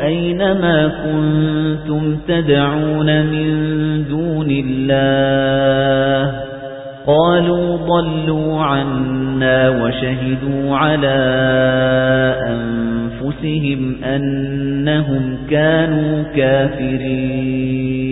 أَيْنَ مَا كُنتُمْ تَدْعُونَ مِن دُونِ اللَّهِ قَالُوا ضَلُّوا عَنَّا وَشَهِدُوا عَلَى أَنفُسِهِمْ أَنَّهُمْ كَانُوا كَافِرِينَ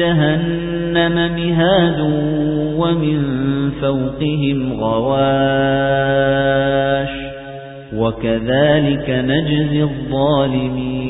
جَهَنَّمَ مِهَادٌ وَمِن فَوْقِهِمْ غَوَاشٍ وَكَذَلِكَ نَجْزِي الظَّالِمِينَ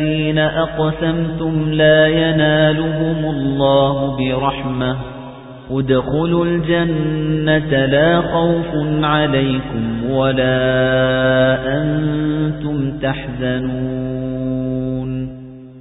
الذين أقسمتم لا ينالهم الله برحمة. ادخلوا الجنة لا خوف عليكم ولا أنتم تحزنون.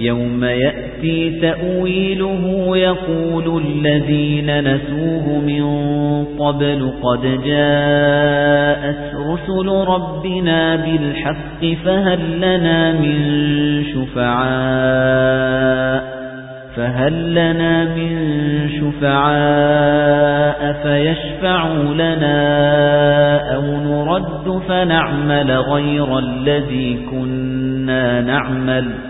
يوم يأتي تأويله يقول الذين نسوه من قبل قد جاءت رسل ربنا بالحق فهل لنا من شفعاء فهل لنا من شفعاء فيشفعوا لنا أو نرد فنعمل غير الذي كنا نعمل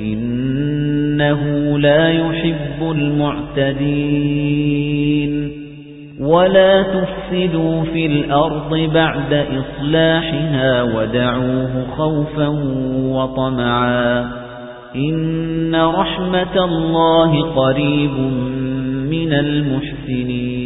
إنه لا يحب المعتدين. ولا تفسدوا في الأرض بعد إصلاحها ودعوه خوفا وطمعا. إن رحمة الله قريب من المحسنين.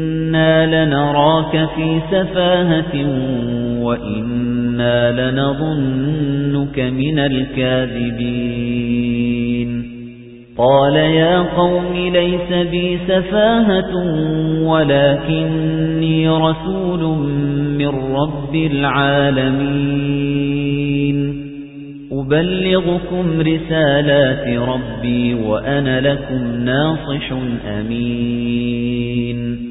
إنا لنراك في سفاهة وإنا لنظنك من الكاذبين قال يا قوم ليس بي سفاهة ولكني رسول من رب العالمين أبلغكم رسالات ربي وأنا لكم ناصح أمين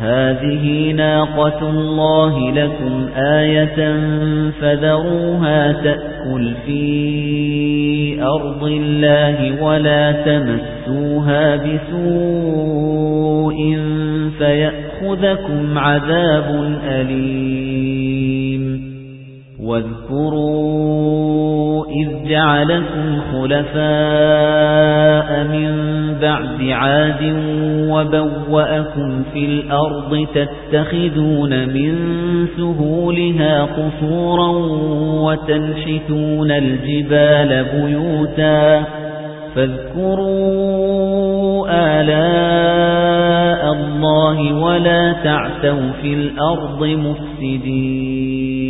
هذه ناقة الله لكم آية فذروها تأكل في أرض الله ولا تمسوها بسوء فيأخذكم عذاب أليم واذكروا إذ جعلكم خلفاء من بعد عاد وبوأكم في الأرض تتخذون من سهولها قصورا وتنحتون الجبال بيوتا فاذكروا آلاء الله ولا تعتوا في الأرض مفسدين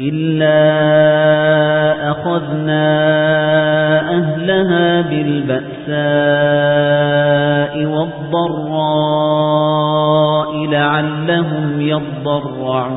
إِلَّا أَخَذْنَا أَهْلَهَا بِالْبَأْسَاءِ وَالضَّرَّاءِ لَعَلَّهُمْ يَضَّرَّعُونَ.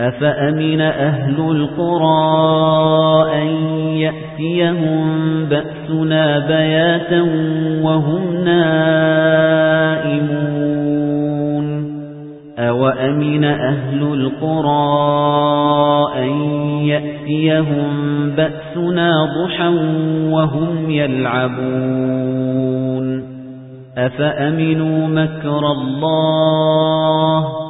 أَفَأَمِنَ أَهْلُ الْقُرَىٰ أَن يَأْتِيَهُم بَأْسُنَا بَيَاتًا وَهُمْ نَائِمُونَ؟ أَوَأَمِنَ أَهْلُ الْقُرَىٰ أَن يَأْتِيَهُم بَأْسُنَا ضُحًى وَهُمْ يَلْعَبُونَ؟ أَفَأَمِنُوا مَكْرَ اللَّهِ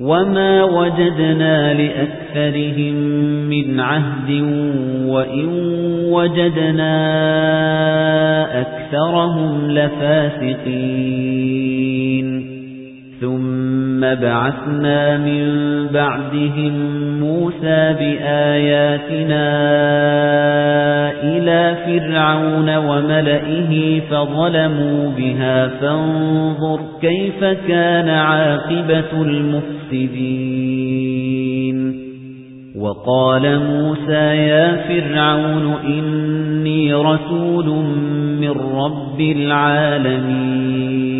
وَمَا وَجَدْنَا لِأَكْثَرِهِم مِّنْ عَهْدٍ وَإِن وَجَدْنَا أَكْثَرَهُمْ لَفَاسِقِينَ ثُمَّ بَعَثْنَا مِن بَعْدِهِم مُوسَى بِآيَاتِنَا إِلَى فِرْعَوْنَ وَمَلَئِهِ فَظَلَمُوا بِهَا فَانظُرْ كَيْفَ كَانَ عَاقِبَةُ الْمُفْسِدِينَ. وَقَالَ مُوسَى يَا فِرْعَوْنُ إِنِّي رَسُولٌ مِّن رَّبِّ الْعَالَمِينَ.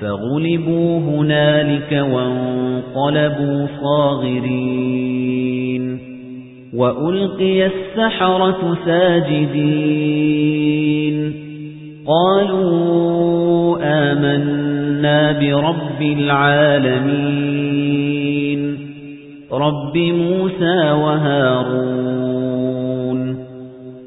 فَغُلِبُوا هُنَالِكَ وَانقَلَبُوا صَاغِرِينَ. وَأُلْقِيَ السَّحَرَةُ سَاجِدِينَ. قَالُوا آمَنَّا بِرَبِّ الْعَالَمِينَ. رَبِّ مُوسَى وَهَارُونَ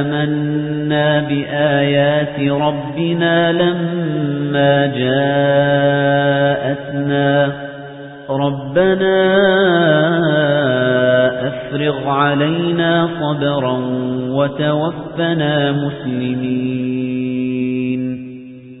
آمَنَّا بِآيَاتِ رَبِّنَا لَمَّا جَاءَتْنَا. رَبَّنَا أَفْرِغْ عَلَيْنَا صَبْرًا وَتَوَفَّنَا مُسْلِمِينَ.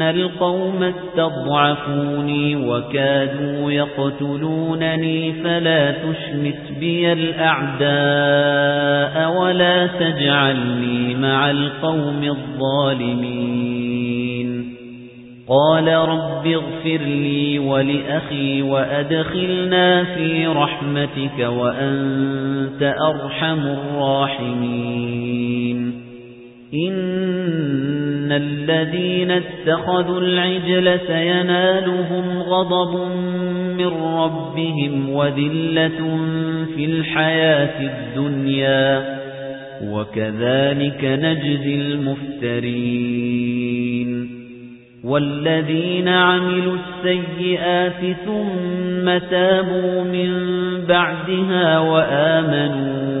إِنَّ الْقَوْمَ اسْتَضْعَفُونِي وَكَادُوا يَقْتُلُونَنِي فَلَا تُشْمِتْ بِيَ الْأَعْدَاءَ وَلَا تَجْعَلْنِي مَعَ الْقَوْمِ الظَّالِمِينَ قَالَ رَبِّ اغْفِرْ لِي وَلِأَخِي وَأَدْخِلْنَا فِي رَحْمَتِكَ وَأَنْتَ أَرْحَمُ الرَّاحِمِينَ إِنَّ الَّذِينَ اتَّخَذُوا الْعِجْلَ سَيَنَالُهُمْ غَضَبٌ مِّن رَّبِّهِمْ وَذِلَّةٌ فِي الْحَيَاةِ الدُّنْيَا وَكَذَلِكَ نَجْزِي الْمُفْتَرِينَ وَالَّذِينَ عَمِلُوا السَّيِّئَاتِ ثُمَّ تَابُوا مِن بَعْدِهَا وَآمَنُوا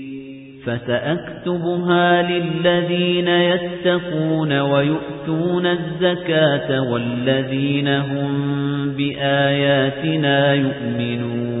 فَسَأَكْتُبُهَا لِلَّذِينَ يَتَّقُونَ وَيُؤْتُونَ الزَّكَاةَ وَالَّذِينَ هُمْ بِآيَاتِنَا يُؤْمِنُونَ.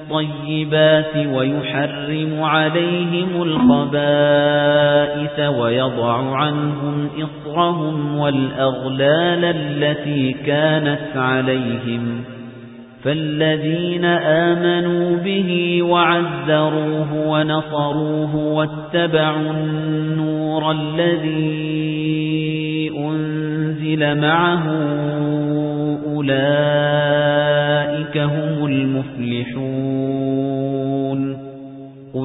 الطَّيِّبَاتِ وَيُحَرِّمُ عَلَيْهِمُ الْخَبَائِثَ وَيَضَعُ عَنْهُمْ إِصْرَهُمْ وَالْأَغْلَالَ الَّتِي كَانَتْ عَلَيْهِمْ فَالَّذِينَ آمَنُوا بِهِ وَعَزَّرُوهُ وَنَصَرُوهُ وَاتَّبَعُوا النُّورَ الَّذِي أُنزِلَ مَعَهُ أُولَئِكَ هُمُ الْمُفْلِحُونَ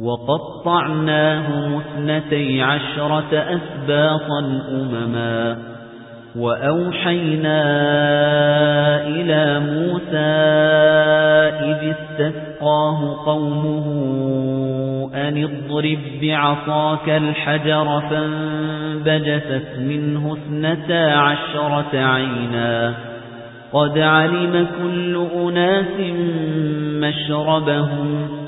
وَقَطَّعْنَاهُمُ اثْنَتَيْ عَشْرَةَ أَسْبَاطًا أُمَمًا. وَأَوْحَيْنَا إِلَى مُوسَى إِذِ اسْتَسْقَاهُ قَوْمُهُ أَنِ اضْرِب بِّعَصَاكَ الْحَجَرَ فَانبَجَسَتْ مِنْهُ اثْنَتَا عَشْرَةَ عَيْنًا. قد علم كل أناس مشربهم.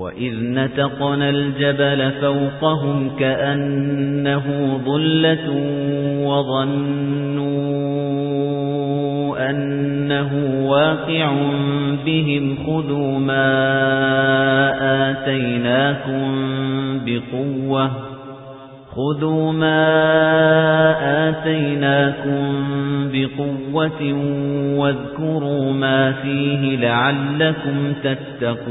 وَإِذْ نَتَقْنَا الْجَبَلَ فَوْقَهُمْ كَأَنَّهُ ظُلَّةٌ وَظَنُّوا أَنَّهُ واقع بِهِمْ خُذُوا مَا آتَيْنَاكُمْ بِقُوَّةٍ خُذُوا مَا آتَيْنَاكُمْ بِقُوَّةٍ وَاذْكُرُوا مَا فِيهِ لَعَلَّكُمْ تَتَّقُونَ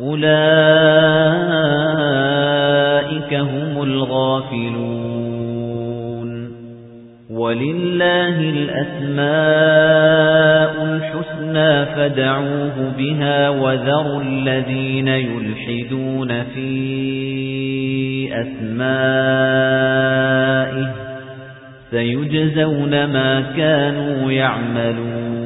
أُولَئِكَ هُمُ الْغَافِلُونَ. وَلِلَّهِ الْأَسْمَاءُ الْحُسْنَى فَادْعُوهُ بِهَا وَذَرُوا الَّذِينَ يُلْحِدُونَ فِي أَسْمَائِهِ سَيُجْزَوْنَ مَا كَانُوا يَعْمَلُونَ.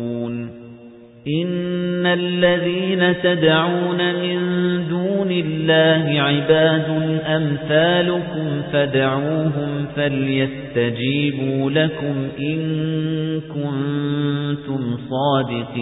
إِنَّ الَّذِينَ تَدْعُونَ مِن دُونِ اللَّهِ عِبَادٌ أَمْثَالُكُمْ فَادْعُوهُمْ فَلْيَسْتَجِيبُوا لَكُمْ إِن كُنتُمْ صَادِقِينَ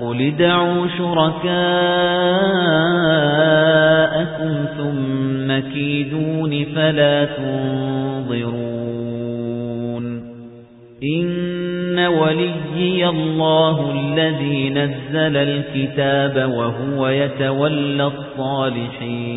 قُلِ ادْعُوا شُرَكَاءَكُمْ ثُمَّ كِيدُونِ فَلَا تُنظِرُونَ إِنَّ وَلِيِّيَ اللَّهُ الَّذِي نَزَّلَ الْكِتَابَ وَهُوَ يَتَوَلَّى الصَّالِحِينَ